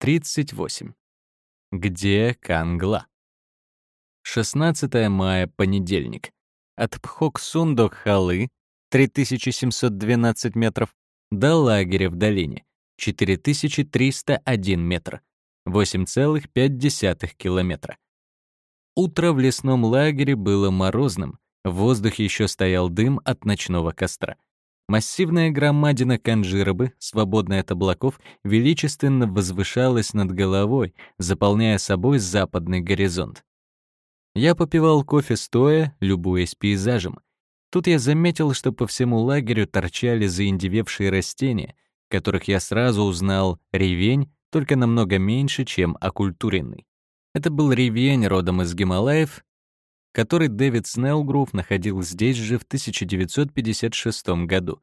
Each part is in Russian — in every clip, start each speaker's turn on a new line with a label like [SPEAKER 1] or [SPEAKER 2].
[SPEAKER 1] 38. Где Кангла? 16 мая, понедельник. От Пхоксун до Халы, 3712 метров, до лагеря в долине, 4301 метр, 8,5 километра. Утро в лесном лагере было морозным, в воздухе еще стоял дым от ночного костра. Массивная громадина Канжирабы, свободная от облаков, величественно возвышалась над головой, заполняя собой западный горизонт. Я попивал кофе стоя, любуясь пейзажем. Тут я заметил, что по всему лагерю торчали заиндевевшие растения, которых я сразу узнал ревень, только намного меньше, чем окультуренный. Это был ревень родом из Гималаев, который Дэвид Снеллгрув находил здесь же в 1956 году.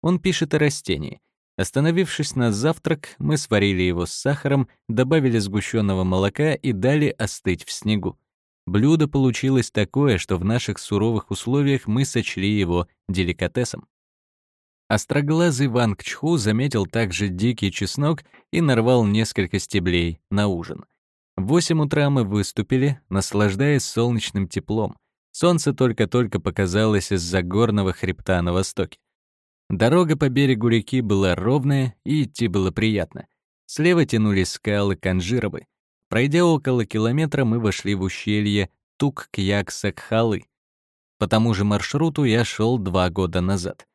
[SPEAKER 1] Он пишет о растении. Остановившись на завтрак, мы сварили его с сахаром, добавили сгущенного молока и дали остыть в снегу. Блюдо получилось такое, что в наших суровых условиях мы сочли его деликатесом. Остроглазый Ванг Чху заметил также дикий чеснок и нарвал несколько стеблей на ужин — в 8 утра мы выступили, наслаждаясь солнечным теплом. Солнце только-только показалось из-за горного хребта на востоке. Дорога по берегу реки была ровная, и идти было приятно. Слева тянулись скалы Канжировы. Пройдя около километра, мы вошли в ущелье Тук-Кьяксак-Халы. По тому же маршруту я шел два года назад.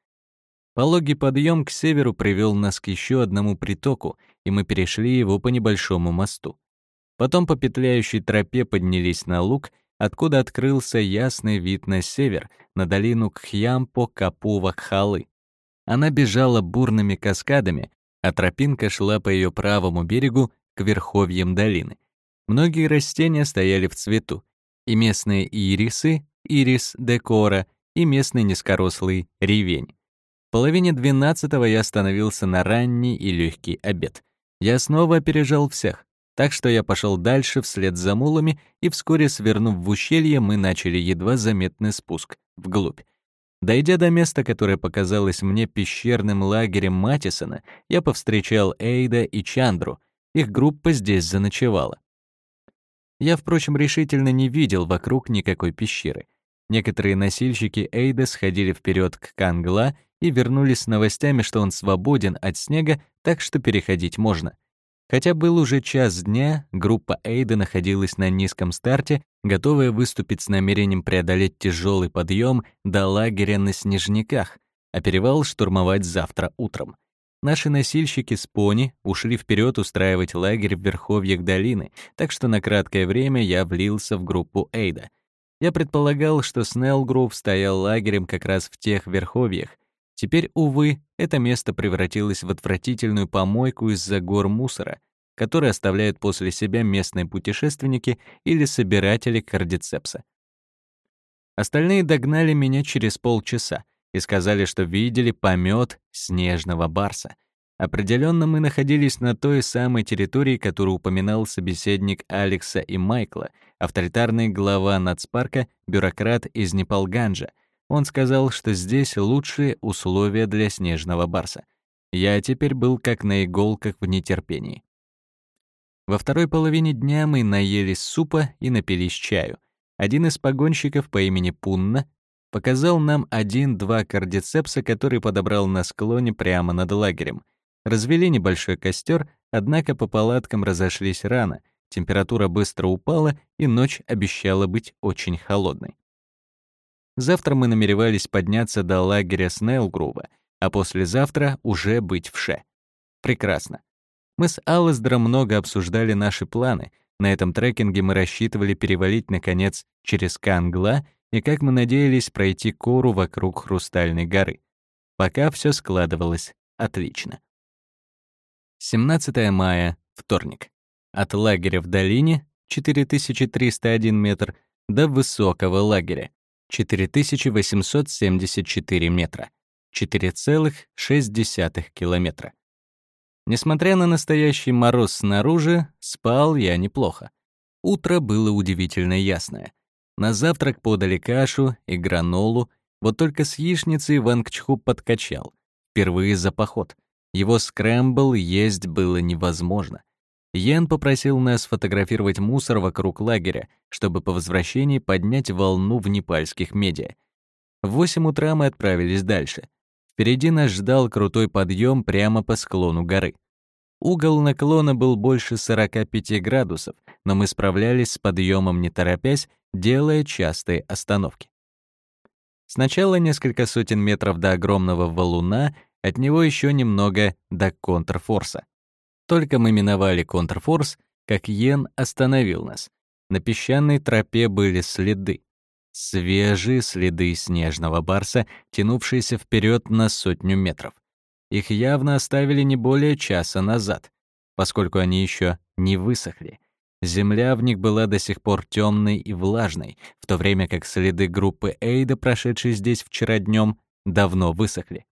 [SPEAKER 1] Пологий подъем к северу привел нас к еще одному притоку, и мы перешли его по небольшому мосту. Потом по петляющей тропе поднялись на луг, откуда открылся ясный вид на север, на долину Кхьямпо-Капува-Кхалы. Она бежала бурными каскадами, а тропинка шла по ее правому берегу к верховьям долины. Многие растения стояли в цвету, и местные ирисы, ирис декора, и местный низкорослый ревень. В половине двенадцатого я остановился на ранний и легкий обед. Я снова опережал всех. Так что я пошел дальше вслед за мулами, и вскоре, свернув в ущелье, мы начали едва заметный спуск вглубь. Дойдя до места, которое показалось мне пещерным лагерем Матисона, я повстречал Эйда и Чандру. Их группа здесь заночевала. Я, впрочем, решительно не видел вокруг никакой пещеры. Некоторые носильщики Эйда сходили вперед к Кангла и вернулись с новостями, что он свободен от снега, так что переходить можно. Хотя был уже час дня, группа Эйда находилась на низком старте, готовая выступить с намерением преодолеть тяжелый подъем до лагеря на Снежниках, а перевал штурмовать завтра утром. Наши носильщики с пони ушли вперед устраивать лагерь в верховьях долины, так что на краткое время я влился в группу Эйда. Я предполагал, что Снеллгрув стоял лагерем как раз в тех верховьях, Теперь, увы, это место превратилось в отвратительную помойку из-за гор мусора, которые оставляют после себя местные путешественники или собиратели кардицепса. Остальные догнали меня через полчаса и сказали, что видели помет снежного барса. Определенно мы находились на той самой территории, которую упоминал собеседник Алекса и Майкла, авторитарный глава нацпарка, бюрократ из Непалганджа — он сказал, что здесь лучшие условия для снежного барса. Я теперь был как на иголках в нетерпении. Во второй половине дня мы наелись супа и напились чаю. Один из погонщиков по имени Пунна показал нам один-два кардицепса, который подобрал на склоне прямо над лагерем. Развели небольшой костер, однако по палаткам разошлись рано, температура быстро упала, и ночь обещала быть очень холодной. Завтра мы намеревались подняться до лагеря Снейлгрува, а послезавтра уже быть в Ше. Прекрасно. Мы с Алласдером много обсуждали наши планы. На этом трекинге мы рассчитывали перевалить, наконец, через Кангла и, как мы надеялись, пройти кору вокруг Хрустальной горы. Пока все складывалось отлично. 17 мая, вторник. От лагеря в долине, 4301 метр, до высокого лагеря, 4874 метра, 4,6 километра. Несмотря на настоящий мороз снаружи, спал я неплохо. Утро было удивительно ясное. На завтрак подали кашу и гранолу, вот только с яичницей Ванг Чху подкачал. Впервые за поход. Его скрэмбл есть было невозможно. Йен попросил нас фотографировать мусор вокруг лагеря, чтобы по возвращении поднять волну в непальских медиа. В 8 утра мы отправились дальше. Впереди нас ждал крутой подъем прямо по склону горы. Угол наклона был больше 45 градусов, но мы справлялись с подъемом не торопясь, делая частые остановки. Сначала несколько сотен метров до огромного валуна, от него еще немного до контрфорса. Только мы миновали контрфорс, как Йен остановил нас. На песчаной тропе были следы. Свежие следы снежного барса, тянувшиеся вперед на сотню метров. Их явно оставили не более часа назад, поскольку они еще не высохли. Земля в них была до сих пор темной и влажной, в то время как следы группы Эйда, прошедшей здесь вчера днем, давно высохли.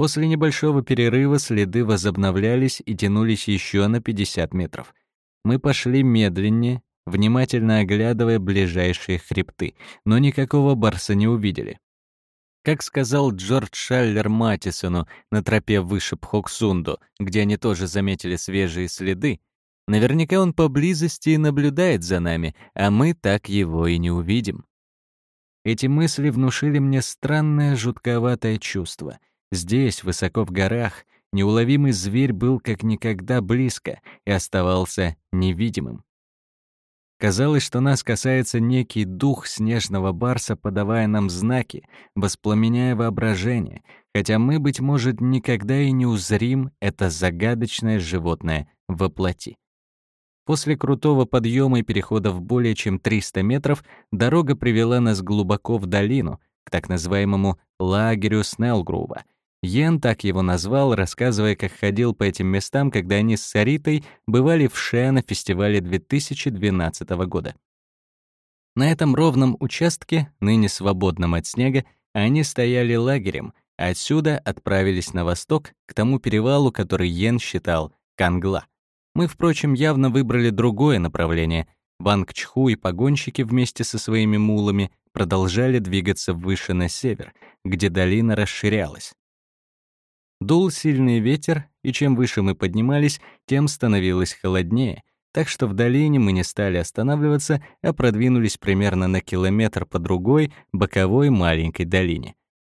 [SPEAKER 1] После небольшого перерыва следы возобновлялись и тянулись еще на 50 метров. Мы пошли медленнее, внимательно оглядывая ближайшие хребты, но никакого барса не увидели. Как сказал Джордж Шаллер Матисону на тропе выше Пхоксунду, где они тоже заметили свежие следы, наверняка он поблизости и наблюдает за нами, а мы так его и не увидим. Эти мысли внушили мне странное жутковатое чувство. Здесь, высоко в горах, неуловимый зверь был как никогда близко и оставался невидимым. Казалось, что нас касается некий дух снежного барса, подавая нам знаки, воспламеняя воображение, хотя мы, быть может, никогда и не узрим это загадочное животное во плоти. После крутого подъема и перехода в более чем 300 метров дорога привела нас глубоко в долину, к так называемому лагерю Снеллгрува — Йен так его назвал, рассказывая, как ходил по этим местам, когда они с Саритой бывали в Ше на фестивале 2012 года. На этом ровном участке, ныне свободном от снега, они стояли лагерем, а отсюда отправились на восток, к тому перевалу, который Йен считал Кангла. Мы, впрочем, явно выбрали другое направление. Ванг Чху и погонщики вместе со своими мулами продолжали двигаться выше на север, где долина расширялась. Дул сильный ветер, и чем выше мы поднимались, тем становилось холоднее, так что в долине мы не стали останавливаться, а продвинулись примерно на километр по другой, боковой маленькой долине.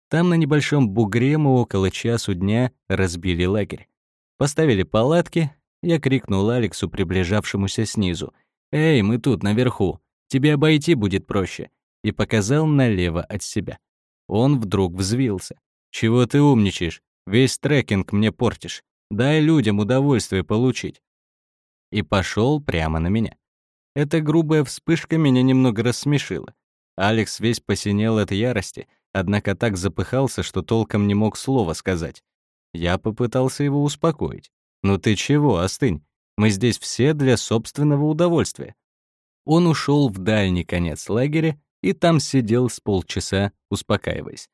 [SPEAKER 1] Там на небольшом бугре мы около часу дня разбили лагерь. Поставили палатки, я крикнул Алексу, приближавшемуся снизу. «Эй, мы тут, наверху, тебе обойти будет проще», и показал налево от себя. Он вдруг взвился. «Чего ты умничаешь? Весь трекинг мне портишь. Дай людям удовольствие получить. И пошел прямо на меня. Эта грубая вспышка меня немного рассмешила. Алекс весь посинел от ярости, однако так запыхался, что толком не мог слова сказать. Я попытался его успокоить. «Ну ты чего, остынь? Мы здесь все для собственного удовольствия». Он ушел в дальний конец лагеря и там сидел с полчаса, успокаиваясь.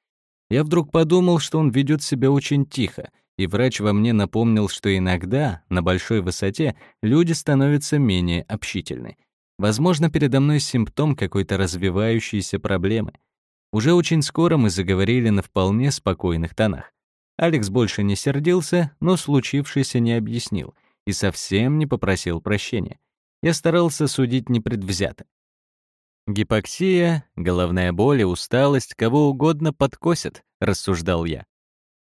[SPEAKER 1] Я вдруг подумал, что он ведет себя очень тихо, и врач во мне напомнил, что иногда, на большой высоте, люди становятся менее общительны. Возможно, передо мной симптом какой-то развивающейся проблемы. Уже очень скоро мы заговорили на вполне спокойных тонах. Алекс больше не сердился, но случившееся не объяснил и совсем не попросил прощения. Я старался судить непредвзято. Гипоксия, головная боль и усталость кого угодно подкосят, рассуждал я.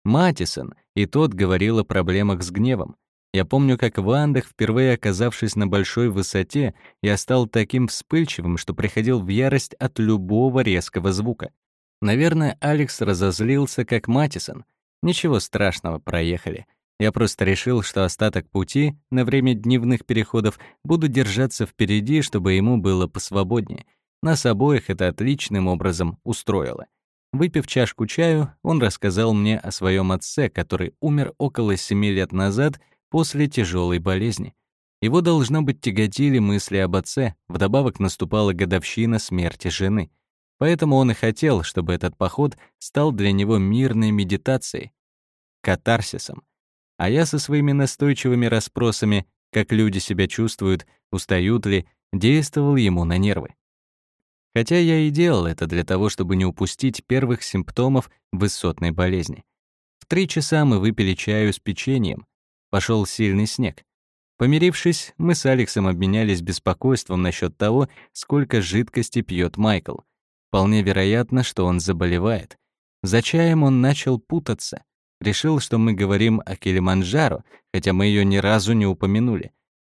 [SPEAKER 1] Матисон, и тот говорил о проблемах с гневом. Я помню, как в Андах, впервые оказавшись на большой высоте, я стал таким вспыльчивым, что приходил в ярость от любого резкого звука. Наверное, Алекс разозлился, как Матисон. Ничего страшного, проехали. Я просто решил, что остаток пути, на время дневных переходов, буду держаться впереди, чтобы ему было посвободнее — нас обоих это отличным образом устроило. Выпив чашку чаю, он рассказал мне о своем отце, который умер около семи лет назад после тяжелой болезни. Его, должно быть, тяготили мысли об отце, вдобавок наступала годовщина смерти жены. Поэтому он и хотел, чтобы этот поход стал для него мирной медитацией, катарсисом. А я со своими настойчивыми расспросами, как люди себя чувствуют, устают ли, действовал ему на нервы. Хотя я и делал это для того, чтобы не упустить первых симптомов высотной болезни. В три часа мы выпили чаю с печеньем. Пошел сильный снег. Помирившись, мы с Алексом обменялись беспокойством насчет того, сколько жидкости пьет Майкл. Вполне вероятно, что он заболевает. За чаем он начал путаться. Решил, что мы говорим о Килиманджаро, хотя мы ее ни разу не упомянули.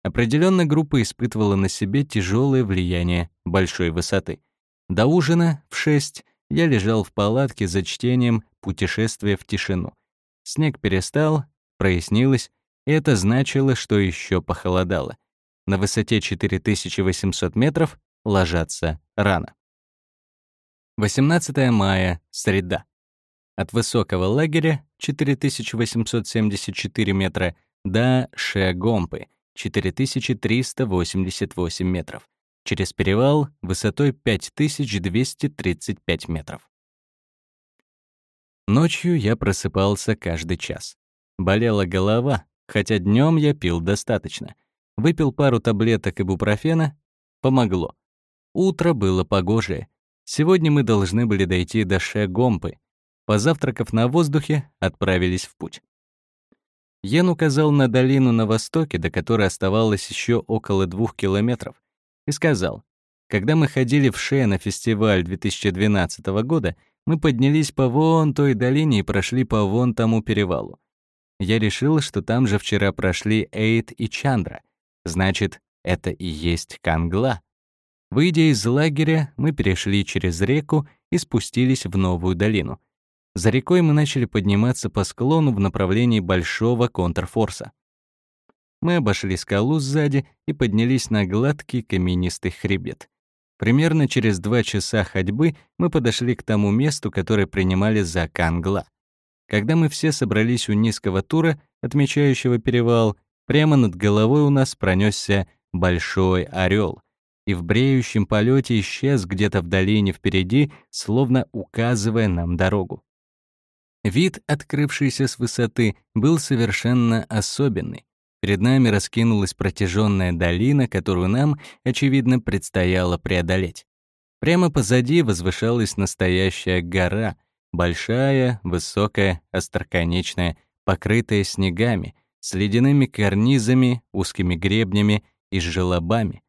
[SPEAKER 1] Определенно группа испытывала на себе тяжелое влияние большой высоты. До ужина в шесть я лежал в палатке за чтением «Путешествие в тишину». Снег перестал, прояснилось, и это значило, что еще похолодало. На высоте 4800 метров ложатся рано. 18 мая, среда. От высокого лагеря 4874 метра до Шегомпы 4388 метров. Через перевал высотой 5235 метров. Ночью я просыпался каждый час. Болела голова, хотя днем я пил достаточно. Выпил пару таблеток ибупрофена — помогло. Утро было погожее. Сегодня мы должны были дойти до Шегомпы. Позавтракав на воздухе, отправились в путь. Йен указал на долину на востоке, до которой оставалось еще около двух километров, и сказал, «Когда мы ходили в Ше на фестиваль 2012 года, мы поднялись по вон той долине и прошли по вон тому перевалу. Я решил, что там же вчера прошли Эйд и Чандра. Значит, это и есть Кангла. Выйдя из лагеря, мы перешли через реку и спустились в новую долину. За рекой мы начали подниматься по склону в направлении большого контрфорса. Мы обошли скалу сзади и поднялись на гладкий каменистый хребет. Примерно через два часа ходьбы мы подошли к тому месту, которое принимали за Кангла. Когда мы все собрались у низкого тура, отмечающего перевал, прямо над головой у нас пронесся большой орел, и в бреющем полете исчез где-то в долине впереди, словно указывая нам дорогу. Вид, открывшийся с высоты, был совершенно особенный. Перед нами раскинулась протяженная долина, которую нам, очевидно, предстояло преодолеть. Прямо позади возвышалась настоящая гора — Большая, высокая, остроконечная, покрытая снегами, с ледяными карнизами, узкими гребнями и желобами.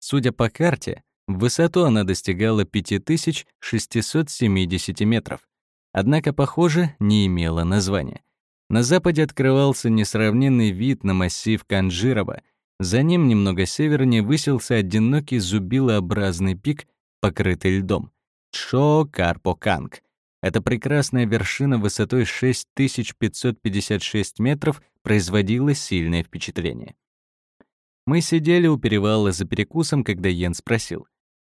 [SPEAKER 1] Судя по карте, в высоту она достигала 5670 метров. Однако, похоже, не имела названия. На западе открывался несравненный вид на массив Канжирова. За ним немного севернее высился одинокий зубилообразный пик, покрытый льдом. Чо-Карпоканг. Эта прекрасная вершина высотой 6556 метров производила сильное впечатление. Мы сидели у перевала за перекусом, когда Йен спросил.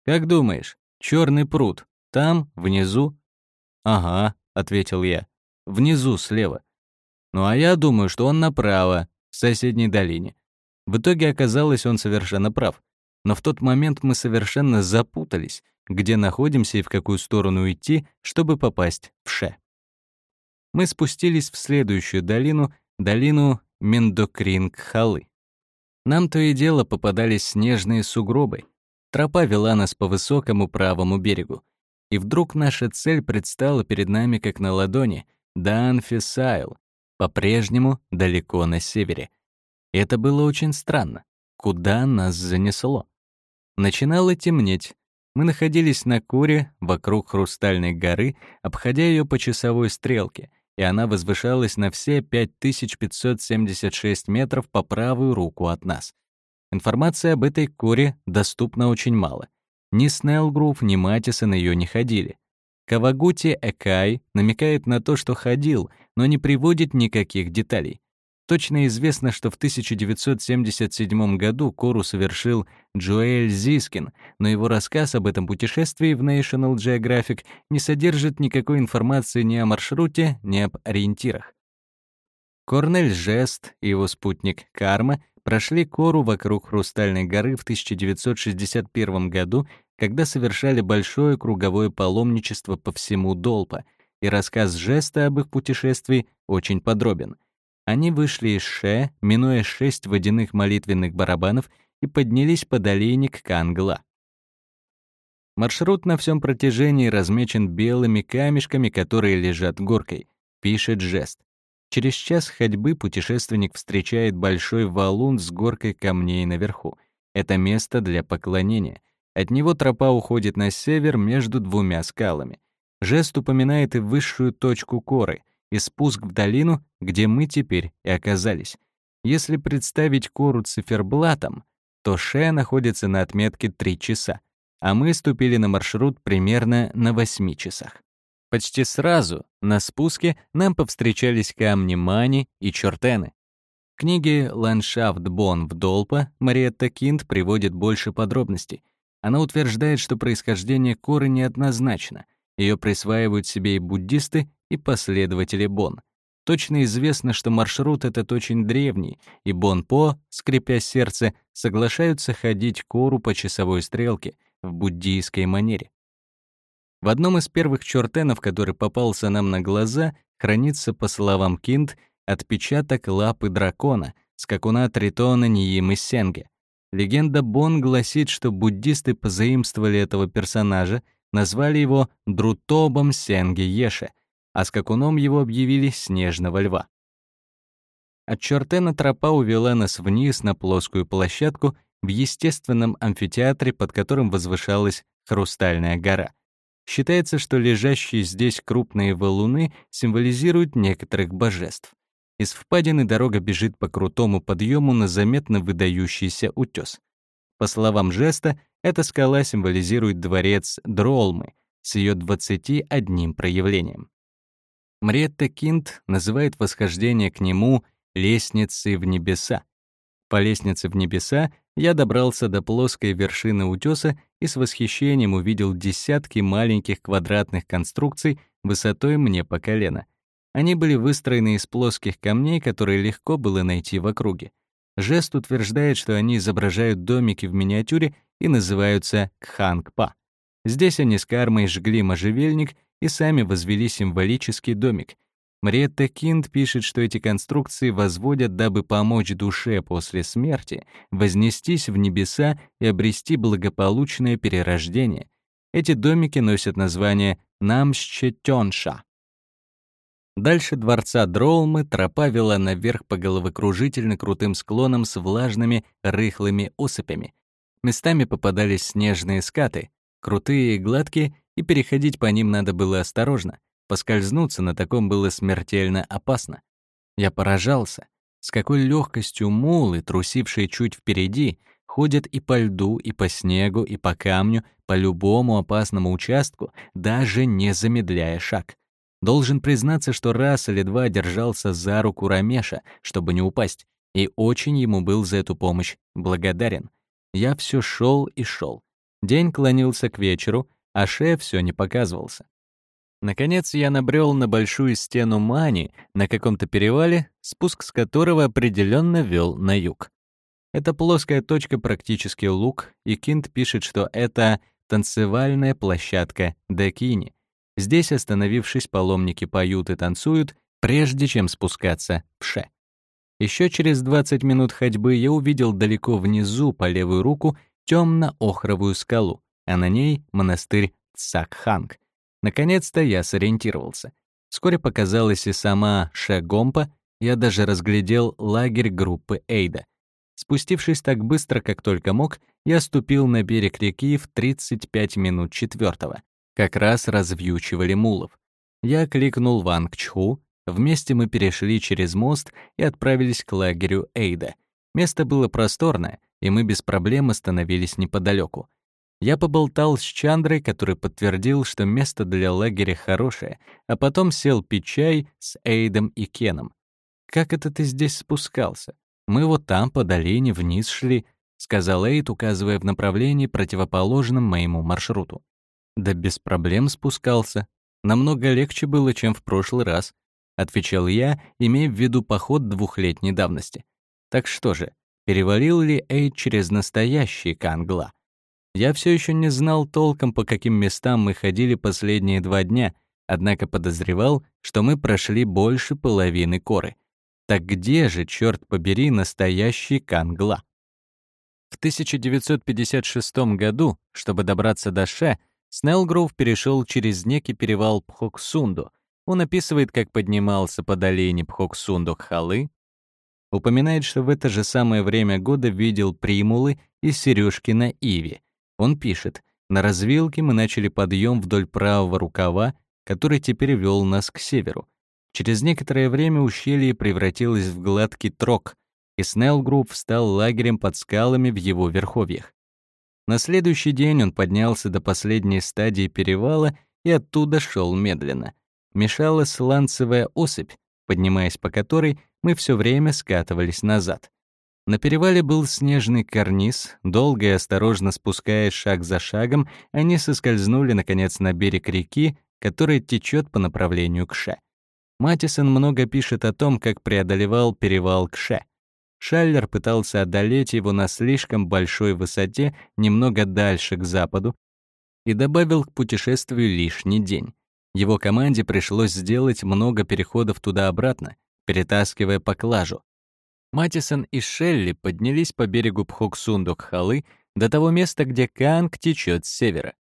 [SPEAKER 1] «Как думаешь, черный пруд, там, внизу?» «Ага», — ответил я, — «внизу, слева». «Ну а я думаю, что он направо, в соседней долине». В итоге оказалось, он совершенно прав. Но в тот момент мы совершенно запутались, где находимся и в какую сторону идти, чтобы попасть в Ше. Мы спустились в следующую долину, долину Мендокринг-Халы. Нам то и дело попадались снежные сугробы. Тропа вела нас по высокому правому берегу. И вдруг наша цель предстала перед нами как на ладони — Данфисайл, по-прежнему далеко на севере. Это было очень странно. Куда нас занесло? Начинало темнеть, мы находились на Куре, вокруг Хрустальной горы, обходя ее по часовой стрелке, и она возвышалась на все 5576 метров по правую руку от нас. Информации об этой Куре доступно очень мало. Ни Снеллгрув, ни Матисон ее не ходили. Кавагути Экай намекает на то, что ходил, но не приводит никаких деталей. Точно известно, что в 1977 году Кору совершил Джоэль Зискин, но его рассказ об этом путешествии в National Geographic не содержит никакой информации ни о маршруте, ни об ориентирах. Корнель Жест и его спутник Карма прошли Кору вокруг Хрустальной горы в 1961 году, когда совершали большое круговое паломничество по всему Долпа, и рассказ Жеста об их путешествии очень подробен — они вышли из Ше, минуя шесть водяных молитвенных барабанов, и поднялись по долине к Кангла. Маршрут на всем протяжении размечен белыми камешками, которые лежат горкой, пишет жест. Через час ходьбы путешественник встречает большой валун с горкой камней наверху. Это место для поклонения. От него тропа уходит на север между двумя скалами. Жест упоминает и высшую точку коры, и спуск в долину, где мы теперь и оказались. Если представить кору циферблатом, то Ше находится на отметке 3 часа, а мы ступили на маршрут примерно на 8 часах. Почти сразу на спуске нам повстречались камни Мани и Чортены. В книге «Ландшафт Бон в Долпа» Мариетта Кинт приводит больше подробностей. Она утверждает, что происхождение коры неоднозначно. Ее присваивают себе и буддисты, и последователи Бон. Точно известно, что маршрут этот очень древний, и Бон-По, скрипя сердце, соглашаются ходить кору по часовой стрелке в буддийской манере. В одном из первых чертенов, который попался нам на глаза, хранится, по словам Кинт, отпечаток лапы дракона, скакуна Тритона Ниимы Сенге. Легенда Бон гласит, что буддисты позаимствовали этого персонажа, назвали его Друтобом Сенге Еше, а скакуном его объявили Снежного Льва. От Чертена тропа увела нас вниз на плоскую площадку в естественном амфитеатре, под которым возвышалась Хрустальная гора. Считается, что лежащие здесь крупные валуны символизируют некоторых божеств. Из впадины дорога бежит по крутому подъему на заметно выдающийся утес. По словам жеста, эта скала символизирует дворец Дролмы с ее 21 проявлением. Мретта Кинт называет восхождение к нему «лестницей в небеса». По лестнице в небеса я добрался до плоской вершины утеса и с восхищением увидел десятки маленьких квадратных конструкций высотой мне по колено. Они были выстроены из плоских камней, которые легко было найти в округе. Жест утверждает, что они изображают домики в миниатюре и называются кхангпа. Здесь они с кармой жгли можжевельник и сами возвели символический домик — Мариетта Кинд пишет, что эти конструкции возводят, дабы помочь душе после смерти вознестись в небеса и обрести благополучное перерождение. Эти домики носят название Намщетёнша. Дальше дворца Дроулмы тропа вела наверх по головокружительно крутым склонам с влажными, рыхлыми осыпями. Местами попадались снежные скаты, крутые и гладкие, и переходить по ним надо было осторожно — Поскользнуться на таком было смертельно опасно. Я поражался, с какой легкостью мулы, трусившие чуть впереди, ходят и по льду, и по снегу, и по камню, по любому опасному участку, даже не замедляя шаг. Должен признаться, что раз или два держался за руку Рамеша, чтобы не упасть, и очень ему был за эту помощь благодарен. Я все шел и шел. День клонился к вечеру, а шеф все не показывался. Наконец я набрел на большую стену Мани на каком-то перевале, спуск с которого определенно вел на юг. Эта плоская точка практически луг, и Кинт пишет, что это танцевальная площадка Дакини. Здесь, остановившись, паломники поют и танцуют, прежде чем спускаться в Ше. Еще через 20 минут ходьбы я увидел далеко внизу по левую руку темно-охровую скалу, а на ней монастырь Цакханг — Наконец-то я сориентировался. Вскоре показалась и сама Шегомпа, я даже разглядел лагерь группы Эйда. Спустившись так быстро, как только мог, я ступил на берег реки в 35 минут четвертого. Как раз развьючивали мулов. Я кликнул Ванг Чху, вместе мы перешли через мост и отправились к лагерю Эйда. Место было просторное, и мы без проблем остановились неподалеку. Я поболтал с Чандрой, который подтвердил, что место для лагеря хорошее, а потом сел пить чай с Эйдом и Кеном. «Как это ты здесь спускался? Мы вот там, по долине, вниз шли», — сказал Эйд, указывая в направлении, противоположном моему маршруту. «Да без проблем спускался. Намного легче было, чем в прошлый раз», — отвечал я, имея в виду поход двухлетней давности. «Так что же, перевалил ли Эйд через настоящий Кангла?» Я все еще не знал толком, по каким местам мы ходили последние два дня, однако подозревал, что мы прошли больше половины коры. Так где же, черт побери, настоящий Кангла? В 1956 году, чтобы добраться до Ше, Снеллгроув перешел через некий перевал Пхоксунду. Он описывает, как поднимался по долине Пхоксундук-Халы, упоминает, что в это же самое время года видел примулы и сережки на иве. Он пишет, на развилке мы начали подъем вдоль правого рукава, который теперь вел нас к северу. Через некоторое время ущелье превратилось в гладкий трог, и Снеллгрув стал лагерем под скалами в его верховьях. На следующий день он поднялся до последней стадии перевала и оттуда шел медленно. Мешала сланцевая осыпь, поднимаясь по которой мы все время скатывались назад. На перевале был снежный карниз, долго и осторожно спускаясь шаг за шагом, они соскользнули, наконец, на берег реки, которая течет по направлению к Ше. Матисон много пишет о том, как преодолевал перевал к Ше. Шаллер пытался одолеть его на слишком большой высоте немного дальше к западу и добавил к путешествию лишний день. Его команде пришлось сделать много переходов туда-обратно, перетаскивая поклажу. Матисон и Шелли поднялись по берегу Пхоксундок-Халы до того места, где Канг течет с севера.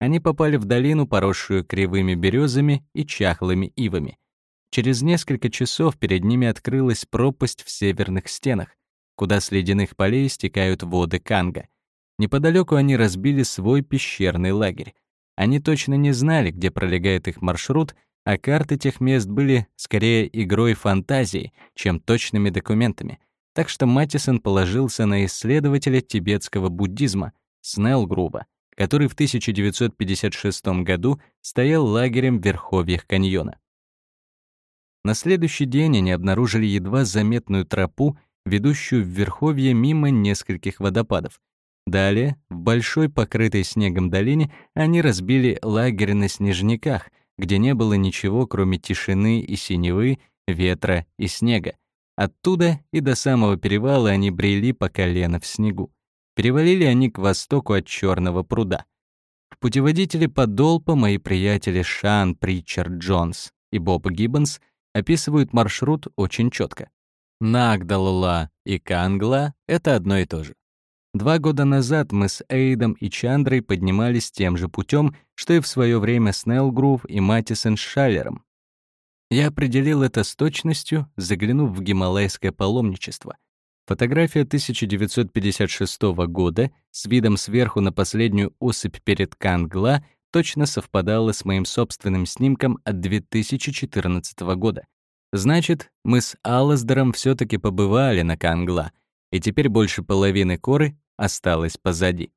[SPEAKER 1] Они попали в долину, поросшую кривыми березами и чахлыми ивами. Через несколько часов перед ними открылась пропасть в северных стенах, куда с ледяных полей стекают воды Канга. Неподалеку они разбили свой пещерный лагерь. Они точно не знали, где пролегает их маршрут, а карты тех мест были скорее игрой фантазии, чем точными документами. Так что Матисон положился на исследователя тибетского буддизма Снеллгрува, который в 1956 году стоял лагерем в верховьях каньона. На следующий день они обнаружили едва заметную тропу, ведущую в верховье мимо нескольких водопадов. Далее, в большой покрытой снегом долине, они разбили лагерь на снежниках, где не было ничего, кроме тишины и синевы, ветра и снега. Оттуда и до самого перевала они брели по колено в снегу. Перевалили они к востоку от Черного пруда. В путеводителе Подолпа мои приятели Шан Притчард Джонс и Боб Гиббонс описывают маршрут очень четко. Нагдалла и Кангла — это одно и то же. Два года назад мы с Эйдом и Чандрой поднимались тем же путем, что и в свое время Снеллгрув и Матисон с Шаллером. Я определил это с точностью, заглянув в гималайское паломничество. Фотография 1956 года с видом сверху на последнюю осыпь перед Кангла точно совпадала с моим собственным снимком от 2014 года. Значит, мы с Алласдером все таки побывали на Кангла, и теперь больше половины коры осталось позади.